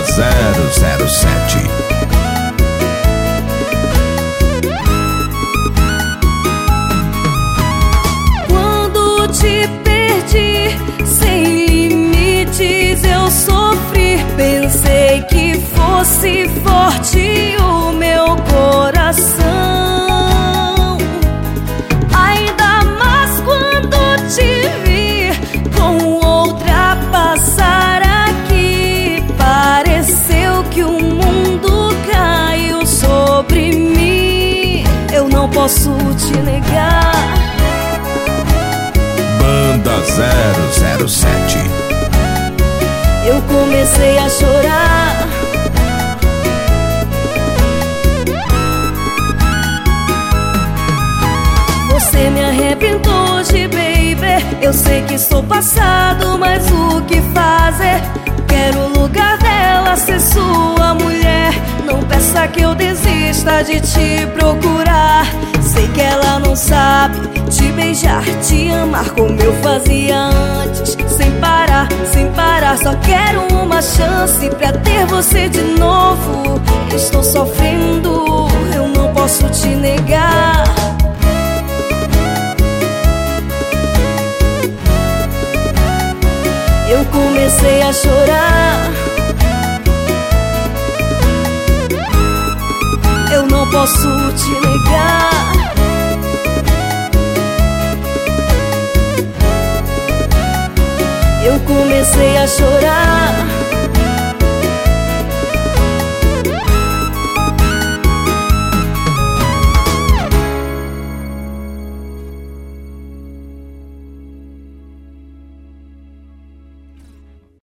Banda 007 Quando te perdi, sem limites eu sofri. Pensei que fosse forte o meu coração. Posso te negar. Banda 007 Eu comecei a chorar. Você me arrebentou de baby. Eu sei que estou passado, mas o que fazer? Quero o lugar dela ser sua peça que eu desista de te procurar. Sei que ela não sabe te beijar, te amar como eu fazia antes. Sem parar, sem parar. Só quero uma chance pra ter você de novo. Estou sofrendo, eu não posso te negar. Eu comecei a chorar. Posso te negar. Eu comecei a chorar.